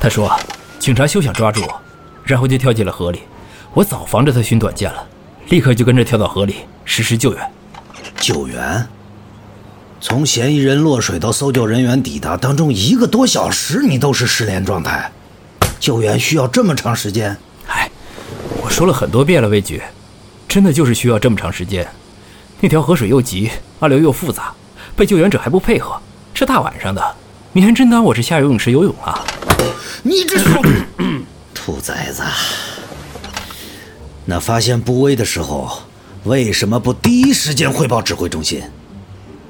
他说，警察休想抓住我，然后就跳进了河里。我早防着他寻短见了，立刻就跟着跳到河里实施救援。救援？从嫌疑人落水到搜救人员抵达当中一个多小时，你都是失联状态。救援需要这么长时间？哎，我说了很多遍了，魏局，真的就是需要这么长时间。那条河水又急，暗流又复杂，被救援者还不配合，这大晚上的，你还真当我是下游泳池游泳啊？你这 兔崽子！那发现部位的时候，为什么不第一时间汇报指挥中心？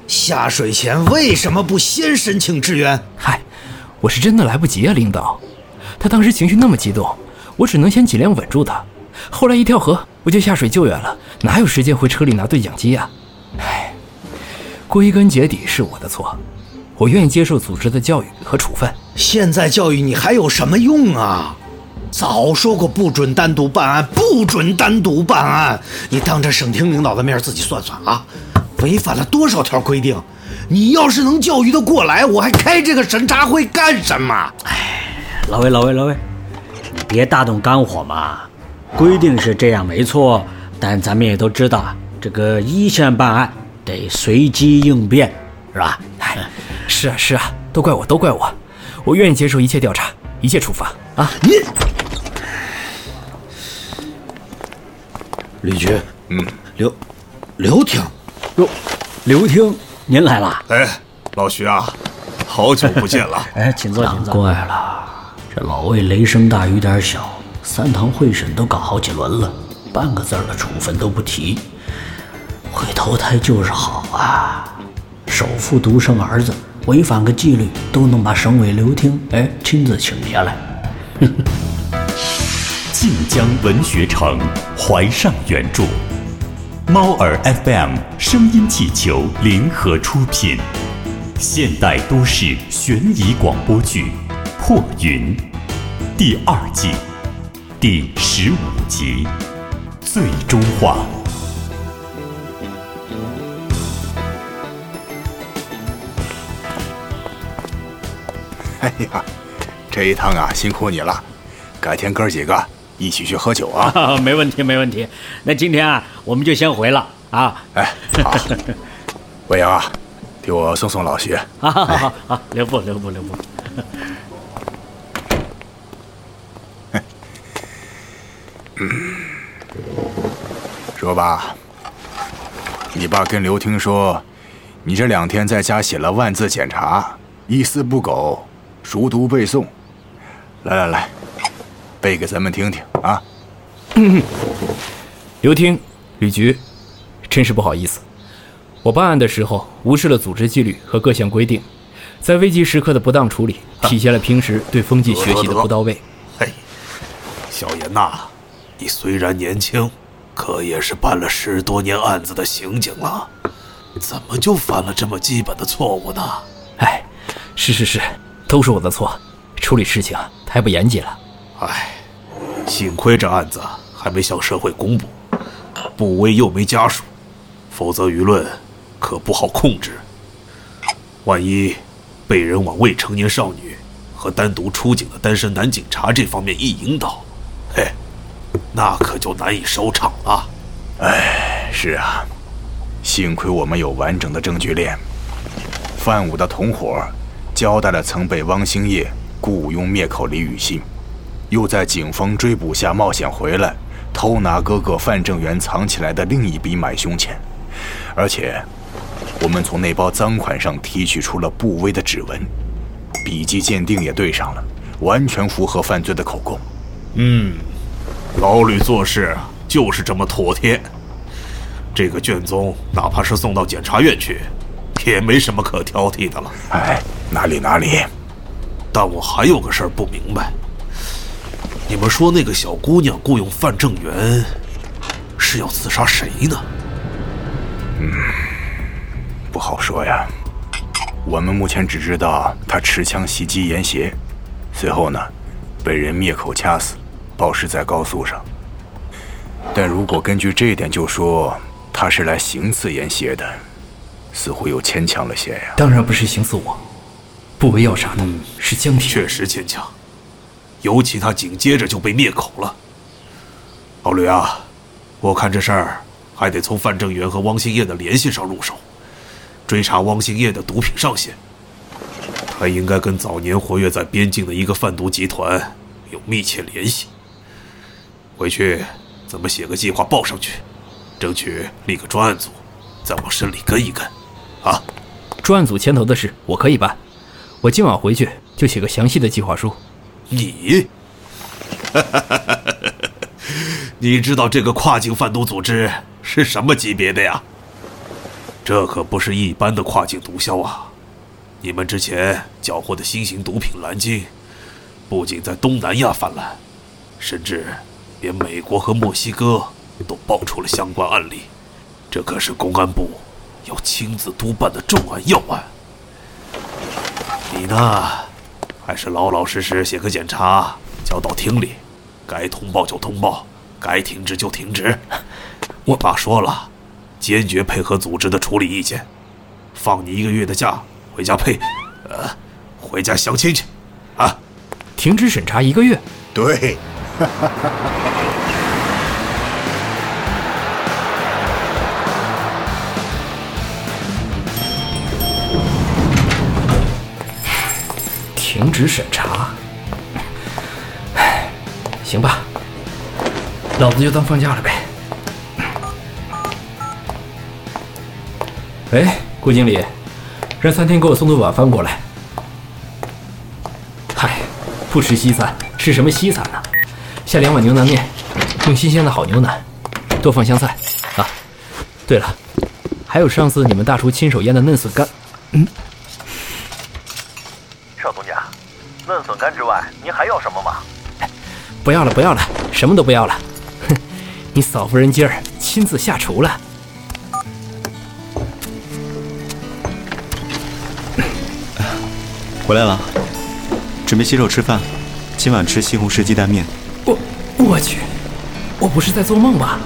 下水前为什么不先申请支援？嗨，我是真的来不及啊，领导。他当时情绪那么激动，我只能先尽量稳住他。后来一跳河，我就下水救援了，哪有时间回车里拿对讲机啊？唉，归根结底是我的错，我愿意接受组织的教育和处分。现在教育你还有什么用啊？早说过不准单独办案，不准单独办案。你当着省厅领导的面自己算算啊，违反了多少条规定？你要是能教育得过来，我还开这个审查会干什么？哎。老魏，老魏，老魏，你别大动肝火嘛。规定是这样没错，但咱们也都知道，这个一线办案得随机应变，是吧？哎，是啊，是啊，都怪我，都怪我，我愿意接受一切调查，一切处罚啊！你，李局，嗯，刘，刘厅，哟，刘厅，您来了。哎，老徐啊，好久不见了。哎，请坐，请坐。怪了。这老魏雷声大雨点小，三堂会审都搞好几轮了，半个字的处分都不提。会投胎就是好啊！首富独生儿子，违反个纪律都能把省委刘厅哎亲自请下来。晋江文学城怀上原著，猫耳 FM 声音气球联合出品，现代都市悬疑广播剧。破云第二季第十五集最终话。哎呀，这一趟啊，辛苦你了。改天哥几个一起去喝酒啊？没问题，没问题。那今天啊，我们就先回了啊。哎，好。魏阳啊，替我送送老徐。好好好好，留步留步留步。说吧，你爸跟刘听说，你这两天在家写了万字检查，一丝不苟，熟读背诵。来来来，背给咱们听听啊！刘听，吕局，真是不好意思，我办案的时候无视了组织纪律和各项规定，在危急时刻的不当处理，体现了平时对风纪学习的不到位。嘿，小严呐，你虽然年轻。可也是办了十多年案子的刑警了，怎么就犯了这么基本的错误呢？哎，是是是，都是我的错，处理事情太不严谨了。唉，幸亏这案子还没向社会公布，不威又没家属，否则舆论可不好控制。万一被人往未成年少女和单独出警的单身男警察这方面一引导，嘿。那可就难以收场了。唉，是啊，幸亏我们有完整的证据链。范武的同伙交代了曾被汪兴业雇佣灭口李雨欣，又在警方追捕下冒险回来，偷拿哥哥范正元藏起来的另一笔买凶钱。而且，我们从那包赃款上提取出了部威的指纹，笔迹鉴定也对上了，完全符合犯罪的口供。嗯。老吕做事就是这么妥帖，这个卷宗哪怕是送到检察院去，也没什么可挑剔的了。哎，哪里哪里。但我还有个事儿不明白，你们说那个小姑娘雇佣范正元，是要刺杀谁呢？嗯，不好说呀。我们目前只知道他持枪袭击严邪，随后呢，被人灭口掐死。暴尸在高速上，但如果根据这一点就说他是来行刺严邪的，似乎又牵强了些呀。当然不是行刺我，不为要杀的是江铁。确实牵强，尤其他紧接着就被灭口了。老吕啊，我看这事儿还得从范正元和汪兴业的联系上入手，追查汪兴业的毒品上线。他应该跟早年活跃在边境的一个贩毒集团有密切联系。回去怎么写个计划报上去，争取立个专案组，再往深里跟一跟，啊！专案组牵头的事我可以办，我今晚回去就写个详细的计划书。你，你知道这个跨境贩毒组织是什么级别的呀？这可不是一般的跨境毒枭啊！你们之前缴获的新型毒品蓝鲸，不仅在东南亚泛滥，甚至连美国和墨西哥都爆出了相关案例。这可是公安部要亲自督办的重案要案。你呢，还是老老实实写个检查，交到厅里，该通报就通报，该停职就停职。我爸说了，坚决配合组织的处理意见，放你一个月的假。回家配，呃，回家相亲去，啊！停职审查一个月。对。停止审查。唉，行吧，老子就当放假了呗。哎，顾经理。让餐厅给我送顿晚饭过来。嗨，不吃西餐，吃什么西餐呢？下两碗牛腩面，用新鲜的好牛腩，多放香菜啊。对了，还有上次你们大厨亲手腌的嫩笋干。嗯。邵东家，嫩笋干之外，您还要什么吗？不要了，不要了，什么都不要了。哼，你嫂夫人今儿亲自下厨了。回来了，准备洗手吃饭。今晚吃西红柿鸡蛋面。我我去，我不是在做梦吧？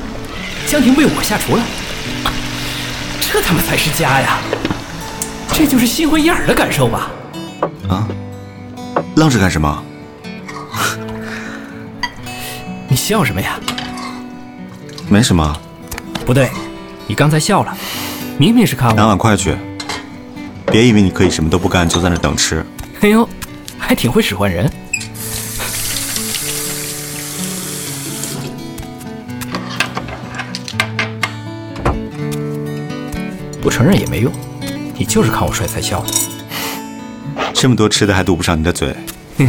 江婷为我下厨了，这他妈才是家呀！这就是新婚燕尔的感受吧？啊？愣着干什么？你笑什么呀？没什么。不对，你刚才笑了，明明是看我。拿碗筷去，别以为你可以什么都不干就在那等吃。哎呦，还挺会使唤人。不承认也没用，你就是看我帅才笑的。这么多吃的还堵不上你的嘴。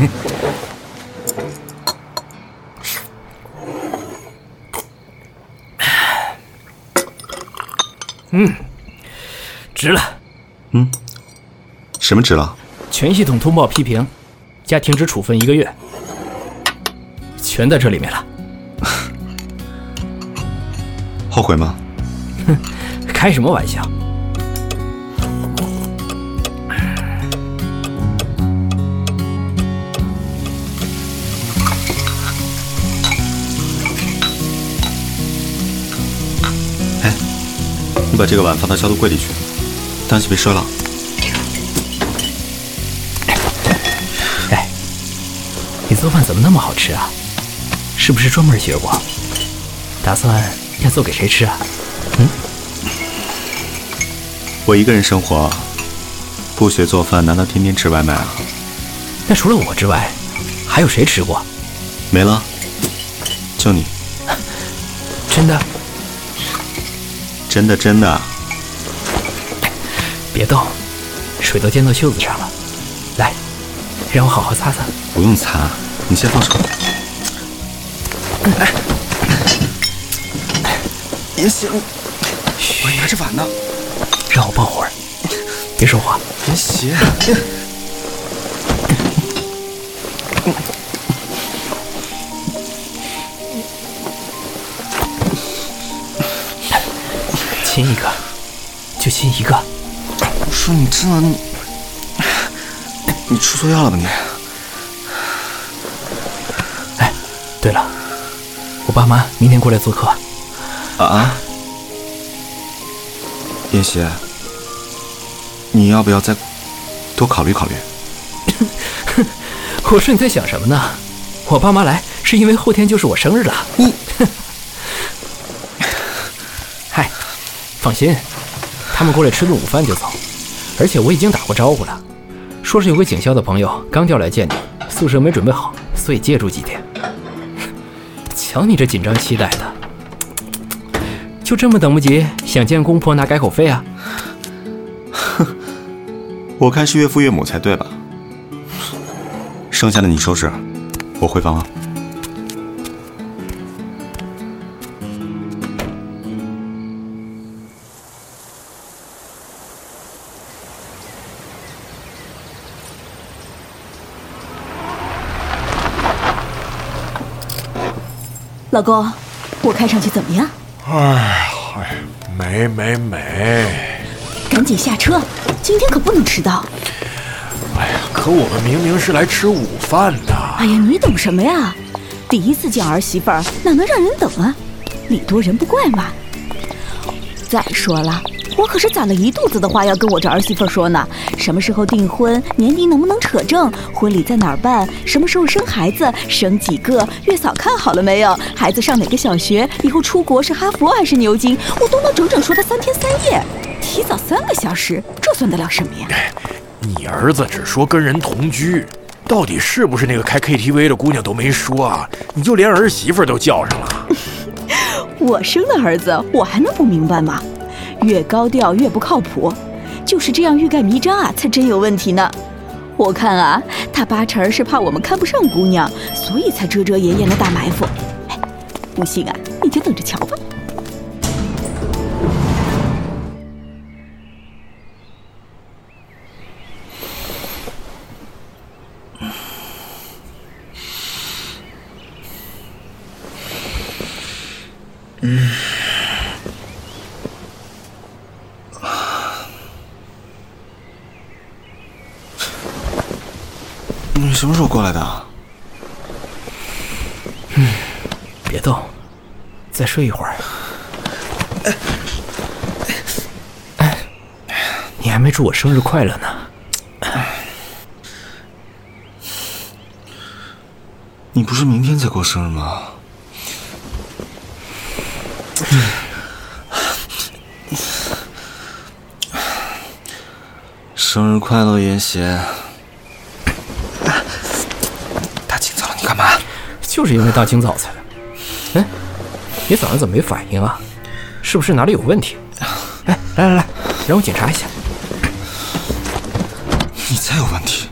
嗯，值了。嗯，什么值了？全系统通报批评，加停职处分一个月，全在这里面了。后悔吗？哼，开什么玩笑！你把这个碗放到消毒柜里去，当心别摔了。哎你做饭怎么那么好吃啊？是不是专门学过？打算要做给谁吃啊？嗯，我一个人生活，不学做饭，难道天天吃外卖啊？那除了我之外，还有谁吃过？没了，就你。真的？真的真的。别动，水都溅到袖子上了。来，让我好好擦擦。不用擦。你先放手。哎，别洗了，我拿着碗呢。让我抱会儿，别说话。别洗。亲一个，就亲一个。我说你知道你，你吃错药了吧你？哎对了，我爸妈明天过来做客。啊？妍希，你要不要再多考虑考虑？我说你在想什么呢？我爸妈来是因为后天就是我生日了。你，嗨，放心，他们过来吃顿午饭就走，而且我已经打过招呼了，说是有个警校的朋友刚调来见你，宿舍没准备好，所以借住几天。瞧你这紧张期待的，就这么等不及想见公婆拿改口费啊？哼，我看是岳父岳母才对吧？剩下的你收拾，我回房了。老公，我看上去怎么样？哎嗨，美美美！赶紧下车，今天可不能迟到。哎呀，可我们明明是来吃午饭的。哎呀，你懂什么呀？第一次见儿媳妇儿，哪能让人等啊？礼多人不怪嘛。再说了。我可是攒了一肚子的话要跟我这儿媳妇说呢，什么时候订婚，年底能不能扯证，婚礼在哪儿办，什么时候生孩子，生几个，月嫂看好了没有，孩子上哪个小学，以后出国是哈佛还是牛津，我都能整整说他三天三夜，提早三个小时，这算得了什么呀？你儿子只说跟人同居，到底是不是那个开 KTV 的姑娘都没说啊，你就连儿媳妇都叫上了。我生的儿子，我还能不明白吗？越高调越不靠谱，就是这样欲盖弥彰啊，才真有问题呢。我看啊，他八成是怕我们看不上姑娘，所以才遮遮掩掩的大埋伏。不信啊，你就等着瞧吧。什么时候过来的？嗯，别动，再睡一会儿。哎，你还没祝我生日快乐呢。你不是明天才过生日吗？生日快乐，严邪。就是因为大清早才来。哎，你早上怎么没反应啊？是不是哪里有问题？哎，来来来，让我检查一下。你才有问题！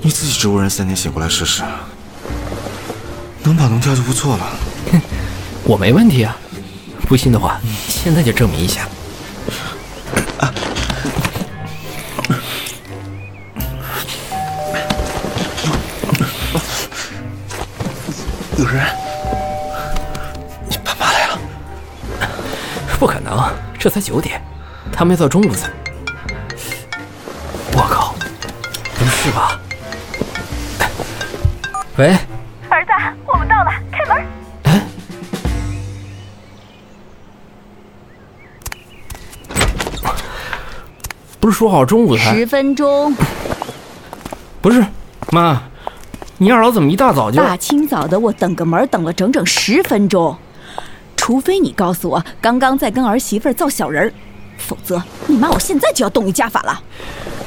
你自己植物人三天醒过来试试，能跑能跳就不错了。哼，我没问题啊！不信的话，现在就证明一下。有人，你爸妈来了？不可能，这才九点，他们要到中午才。我靠，不是吧？喂，儿子，我们到了，开门。哎，不是说好中午才？十分钟。不是，妈。你二老怎么一大早就？大清早的，我等个门等了整整十分钟，除非你告诉我刚刚在跟儿媳妇造小人儿，否则你妈我现在就要动你家法了。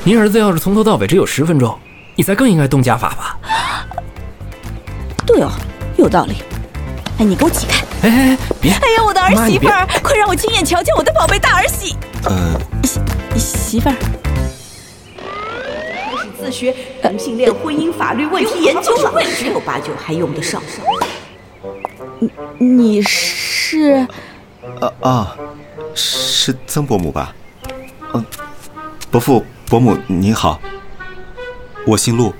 您儿子要是从头到尾只有十分钟，你才更应该动家法吧？对哦，有道理。哎，你给我起开！哎哎哎，别！哎呀，我的儿媳妇儿，快让我亲眼瞧见我的宝贝大儿媳。呃，媳媳妇儿。自学同性恋婚姻法律问题研究了，十有八九还用得上。你你是？啊啊，是曾伯母吧？嗯，伯父伯母您好，我姓陆，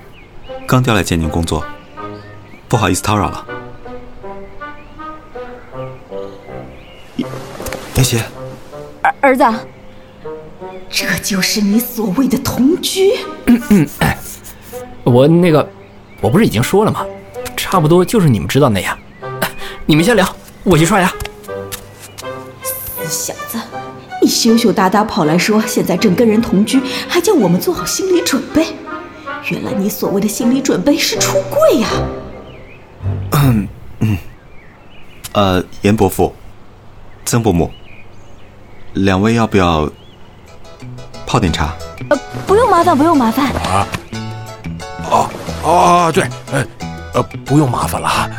刚调来见您工作，不好意思叨扰了。严邪，儿儿子。这就是你所谓的同居。嗯嗯，哎，我那个我不是已经说了吗？差不多就是你们知道那样。你们先聊，我去刷牙。死小子，你羞羞答答跑来说现在正跟人同居，还叫我们做好心理准备。原来你所谓的心理准备是出柜呀。嗯嗯。呃，严伯父、曾伯母两位要不要？泡点茶？呃，不用麻烦，不用麻烦。啊，哦哦，对，呃呃，不用麻烦了哈。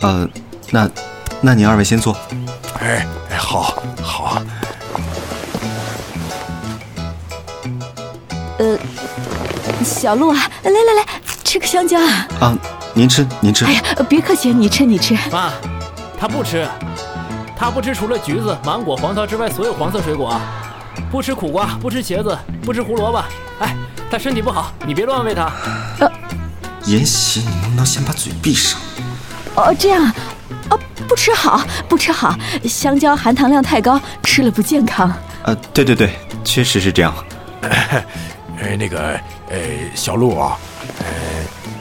呃，那那您二位先坐。哎哎，好，好。呃，小鹿啊，来来来，吃个香蕉啊。啊，您吃，您吃。哎呀，别客气，你吃，你吃。妈，他不吃，他不吃除了橘子、芒果、黄桃之外所有黄色水果，不吃苦瓜，不吃茄子，不吃胡萝卜。哎，他身体不好，你别乱喂他。呃，妍希，你能不能先把嘴闭上？哦，这样，哦，不吃好，不吃好，香蕉含糖量太高，吃了不健康。呃，对对对，确实是这样。呃，那个，呃，小陆啊，呃，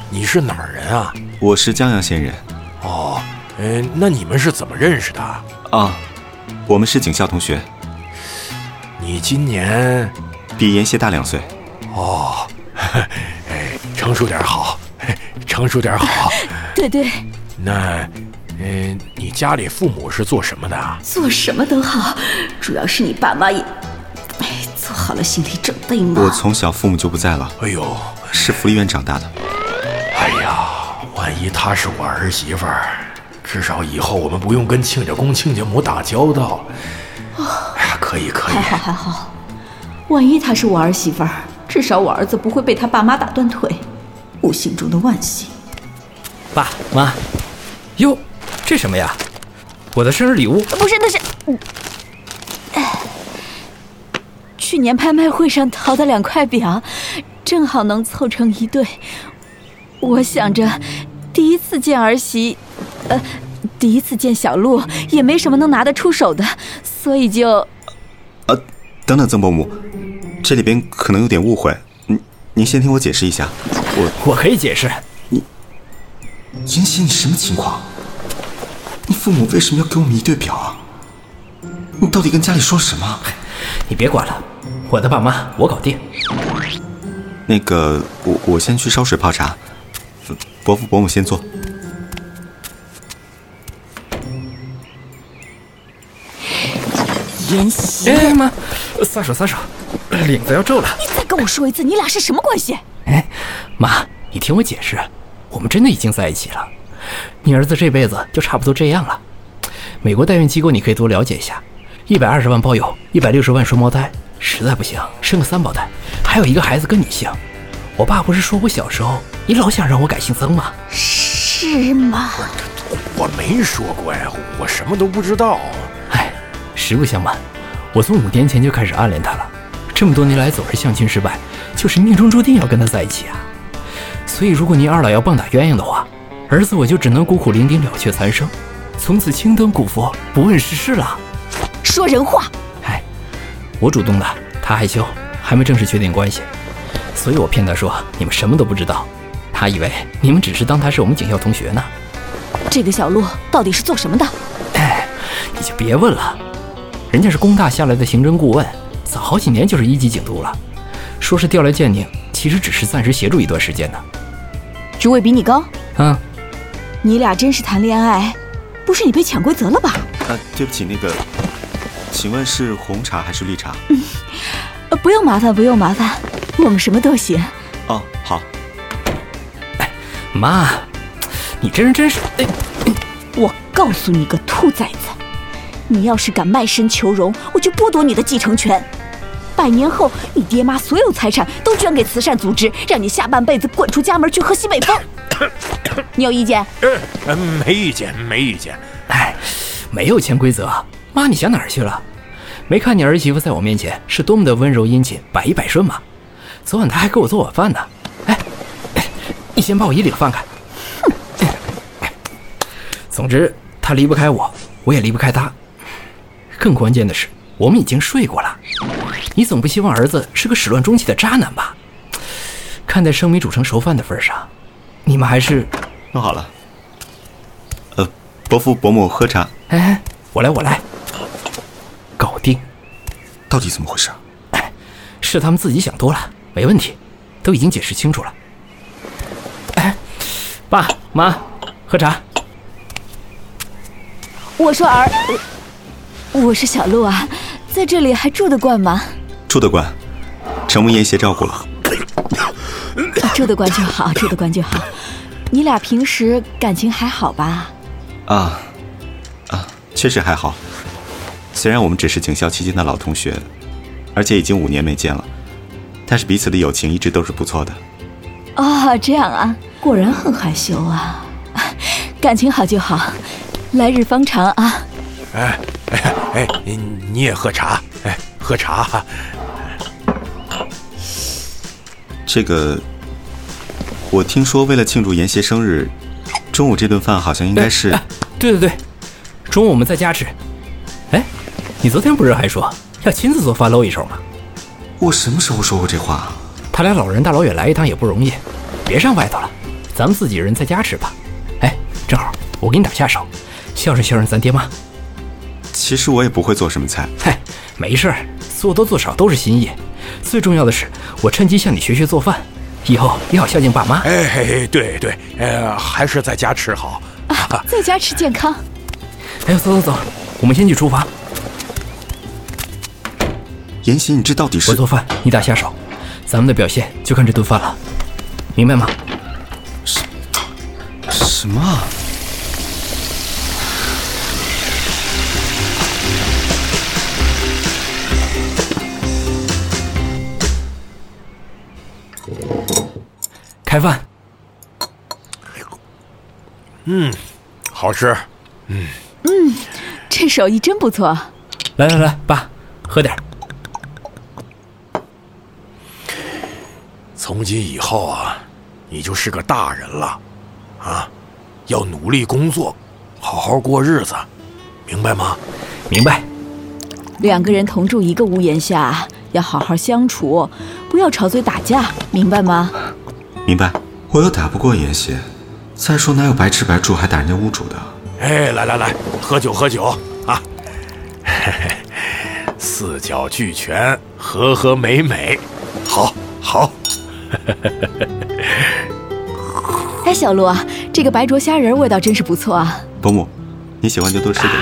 你是哪儿人啊？我是江阳县人。哦，呃，那你们是怎么认识的？啊，我们是警校同学。你今年比妍希大两岁。哦，哎，成熟点好，成熟点好。对对。那，嗯，你家里父母是做什么的？做什么都好，主要是你爸妈也。哎做好了心理准备吗？我从小父母就不在了。哎呦，是福利院长大的。哎呀，万一她是我儿媳妇儿，至少以后我们不用跟亲家公、亲家母打交道。哎呀，可以可以。还好还好，万一她是我儿媳妇儿，至少我儿子不会被他爸妈打断腿。我心中的万幸。爸妈，哟，这什么呀？我的生日礼物？不是，那是。去年拍卖会上淘的两块表，正好能凑成一对。我想着，第一次见儿媳，呃，第一次见小鹿，也没什么能拿得出手的，所以就……呃，等等，曾伯母，这里边可能有点误会，您您先听我解释一下。我我可以解释。你，云溪，你什么情况？你父母为什么要给我们一对表啊？你到底跟家里说什么？你别管了。我的爸妈，我搞定。那个，我我先去烧水泡茶，伯父伯母先坐。哎妈，撒手撒手，领子要皱了。你再跟我说一次，你俩是什么关系？哎，妈，你听我解释，我们真的已经在一起了。你儿子这辈子就差不多这样了。美国代孕机构你可以多了解一下，一百二十万包邮，一百六十万双胞胎。实在不行，生个三胞胎，还有一个孩子跟你姓。我爸不是说我小时候你老想让我改姓曾吗？是吗？我没说过呀，我什么都不知道。哎，实不相瞒，我从五年前就开始暗恋他了。这么多年来总是相亲失败，就是命中注定要跟他在一起啊。所以如果您二老要棒打鸳鸯的话，儿子我就只能孤苦伶仃了却残生，从此青灯古佛不问世事了。说人话。哎我主动的，他害羞，还没正式确定关系，所以我骗他说你们什么都不知道，他以为你们只是当他是我们警校同学呢。这个小鹿到底是做什么的？哎，你就别问了，人家是工大下来的刑侦顾问，早好几年就是一级警督了，说是调来鉴定，其实只是暂时协助一段时间呢。职位比你高？嗯。你俩真是谈恋爱，不是你被潜规则了吧？啊，对不起，那个。请问是红茶还是绿茶？嗯，不用麻烦，不用麻烦，我们什么都行。哦，好。哎，妈，你这人真是……哎，我告诉你个兔崽子，你要是敢卖身求荣，我就剥夺你的继承权。百年后，你爹妈所有财产都捐给慈善组织，让你下半辈子滚出家门去喝西北风。你有意见？嗯，没意见，没意见。哎，没有潜规则。妈，你想哪儿去了？没看你儿媳妇在我面前是多么的温柔殷勤、百依百顺吗？昨晚她还给我做晚饭呢。哎，你先把我衣领放开。哼。总之，她离不开我，我也离不开她。更关键的是，我们已经睡过了。你总不希望儿子是个始乱终弃的渣男吧？看在生米煮成熟饭的份上，你们还是……弄好了。呃，伯父伯母喝茶。哎，我来，我来。搞定，到底怎么回事？哎，是他们自己想多了，没问题，都已经解释清楚了。哎，爸妈，喝茶。我说儿，呃我是小鹿啊，在这里还住得惯吗？住得惯，承蒙严邪照顾了。啊住得惯就好，住得惯就好。你俩平时感情还好吧？啊，啊，确实还好。虽然我们只是警校期间的老同学，而且已经五年没见了，但是彼此的友情一直都是不错的。哦，这样啊，果然很害羞啊。感情好就好，来日方长啊。哎 哎哎，你你也喝茶？哎，喝茶。这个，我听说为了庆祝严邪生日，中午这顿饭好像应该是……哎对对对，中午我们在家吃。哎，你昨天不是还说要亲自做饭露一手吗？我什么时候说过这话？他俩老人大老远来一趟也不容易，别上外头了，咱们自己人在家吃吧。哎，正好我给你打下手，孝顺孝顺咱爹妈。其实我也不会做什么菜。嗨，没事儿，做多做少都是心意。最重要的是，我趁机向你学学做饭，以后也好孝敬爸妈。哎嘿嘿，对对，呃，还是在家吃好。啊，在家吃健康。哎，走走走，我们先去厨房。严行，你这到底是？我做饭，你打下手，咱们的表现就看这顿饭了，明白吗？什什么开饭。嗯，好吃。嗯嗯，这手艺真不错。来来来，爸，喝点。从今以后啊，你就是个大人了，啊，要努力工作，好好过日子，明白吗？明白。两个人同住一个屋檐下，要好好相处，不要吵嘴打架，明白吗？明白。我又打不过严邪，再说哪有白吃白住还打人家屋主的？哎，来来来，喝酒喝酒啊！嘿嘿，四角俱全，和和美美，好，好。哎，小鹿啊，这个白灼虾仁味道真是不错啊。伯母，你喜欢就多吃点。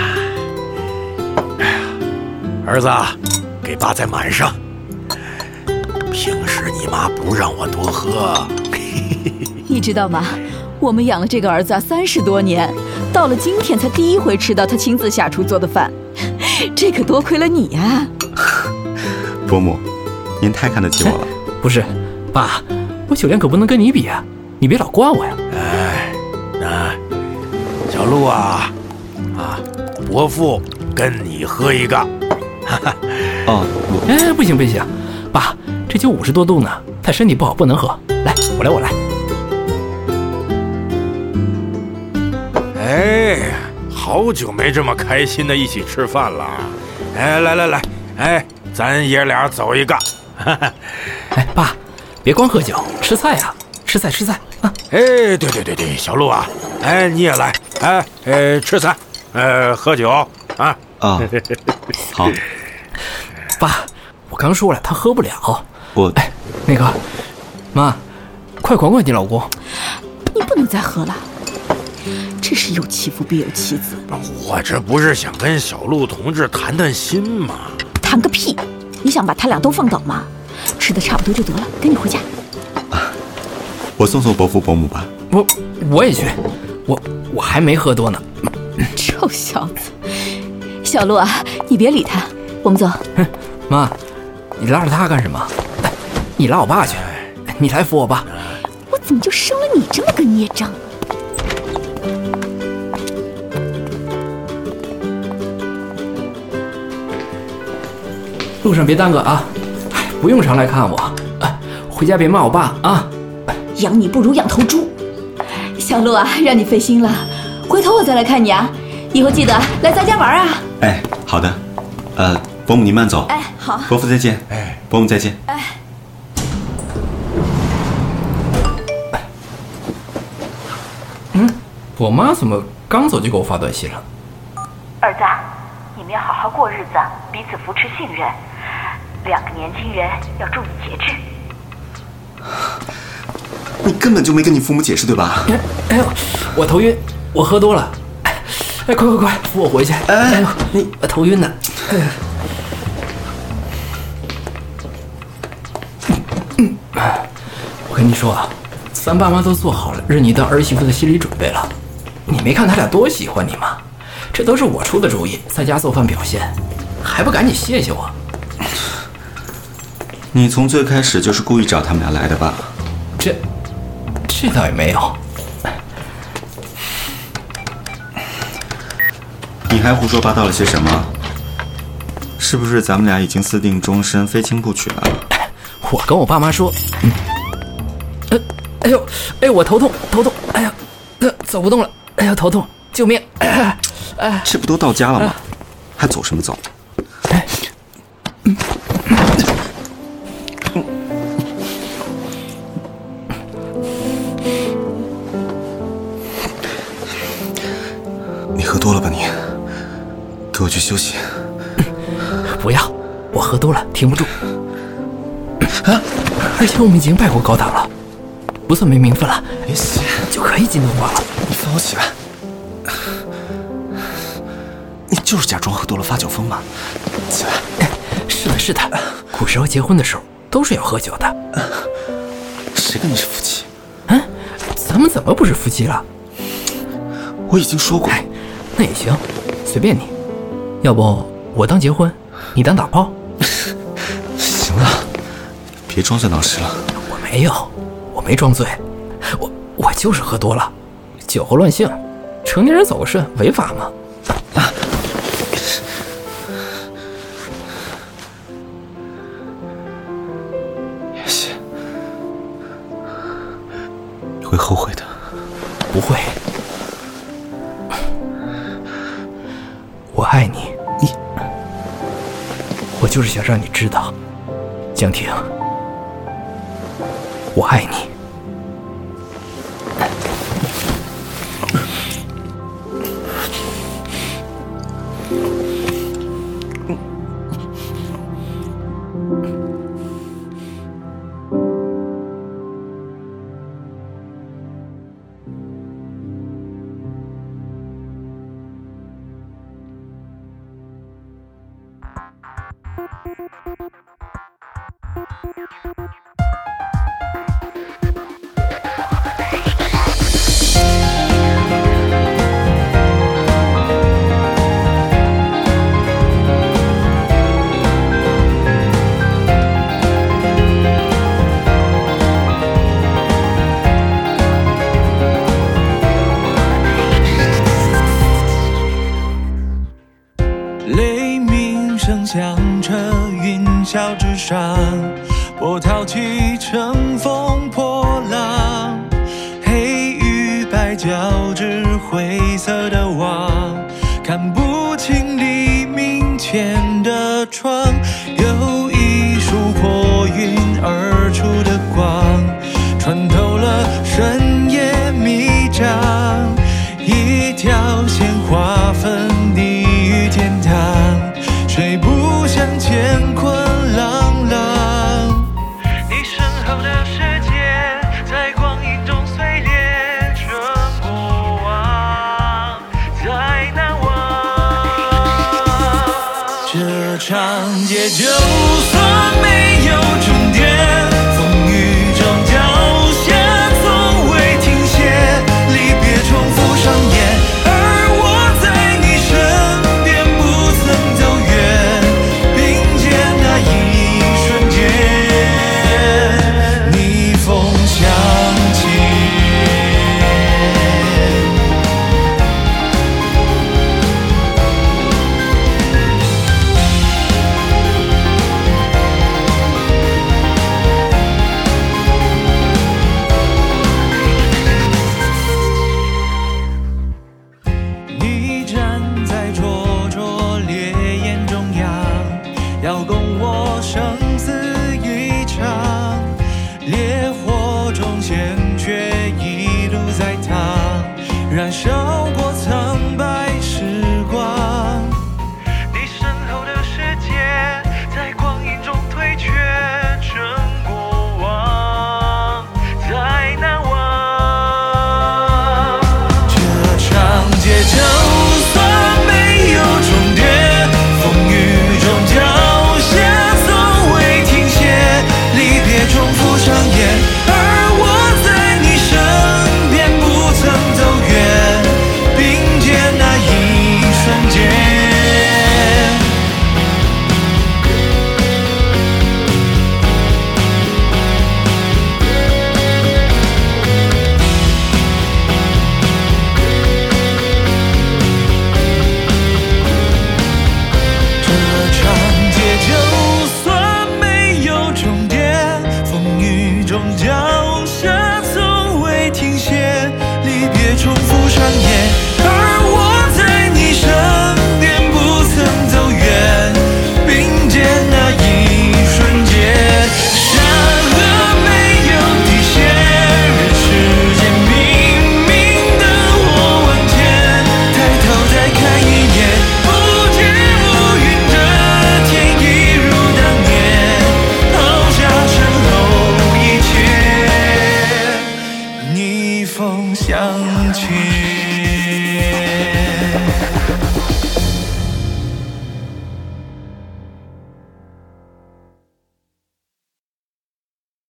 哎呀，儿子，给爸再满上。平时你妈不让我多喝。你知道吗？我们养了这个儿子三十多年，到了今天才第一回吃到他亲自下厨做的饭，这可多亏了你呀、啊！伯母，您太看得起我了。不是，爸，我酒量可不能跟你比啊！你别老惯我呀。哎，那小鹿啊，啊，伯父跟你喝一个。哦，哎，不行不行，爸，这酒五十多度呢，他身体不好不能喝。来，我来我来。哎，好久没这么开心的一起吃饭了。哎，来来来，哎，咱爷俩走一个。哎，爸，别光喝酒，吃菜呀、啊，吃菜吃菜啊！哎，对对对对，小鹿啊，哎，你也来，哎，呃，吃菜，呃，喝酒啊。啊、哦，好。爸，我刚说了，他喝不了。我，哎，那个，妈，快管管你老公。你不能再喝了。这是有其父必有其子。我这不是想跟小鹿同志谈谈心吗？谈个屁！你想把他俩都放倒吗？吃的差不多就得了，赶紧回家。啊，我送送伯父伯母吧。我我也去，我我还没喝多呢。臭小子，小鹿啊，你别理他，我们走。哼，妈，你拉着他干什么？你拉我爸去，你来扶我爸。我怎么就生了你这么个孽障？路上别耽搁啊！哎，不用常来看我，哎，回家别骂我爸啊！养你不如养头猪。小鹿啊，让你费心了，回头我再来看你啊。以后记得来咱家玩啊！哎，好的。呃，伯母您慢走。哎，好。伯父再见。哎，伯母再见。哎。嗯，我妈怎么刚走就给我发短信了？儿子，你们要好好过日子，彼此扶持信任。两个年轻人要注意节制。你根本就没跟你父母解释对吧？哎呦，我头晕，我喝多了。哎，快快快，扶我回去！哎呦，你头晕呢。哎，我跟你说啊，咱爸妈都做好了认你当儿媳妇的心理准备了。你没看他俩多喜欢你吗？这都是我出的主意，在家做饭表现，还不赶紧谢谢我？你从最开始就是故意找他们俩来的吧？这，这倒也没有。你还胡说八道了些什么？是不是咱们俩已经私定终身，非亲不娶了？我跟我爸妈说，嗯，呃，哎呦，哎，我头痛，头痛，哎呀，呃，走不动了，哎呀，头痛，救命！哎，哎，这不都到家了吗？还走什么走？休息。不要，我喝多了停不住。啊！而且我们已经拜过高堂了，不算没名分了，就可以进洞房了。你放我起来！你就是假装喝多了发酒疯吗？起来！是的，是的，古时候结婚的时候都是要喝酒的。谁跟你是夫妻？嗯，咱们怎么不是夫妻了？我已经说过。那也行，随便你。要不我当结婚，你当打炮？行了，别装醉闹事了。我没有，我没装醉，我我就是喝多了，酒后乱性，成年人走个肾违法吗？啊！叶希，你会后悔的。不会。就是想让你知道，江婷，我爱你。